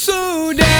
So down.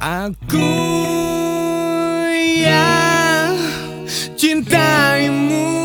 Aku yang cintaimu.